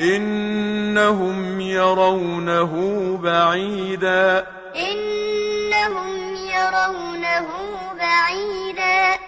إنهم يرونه بعيدا. إنهم يرونه بعيدا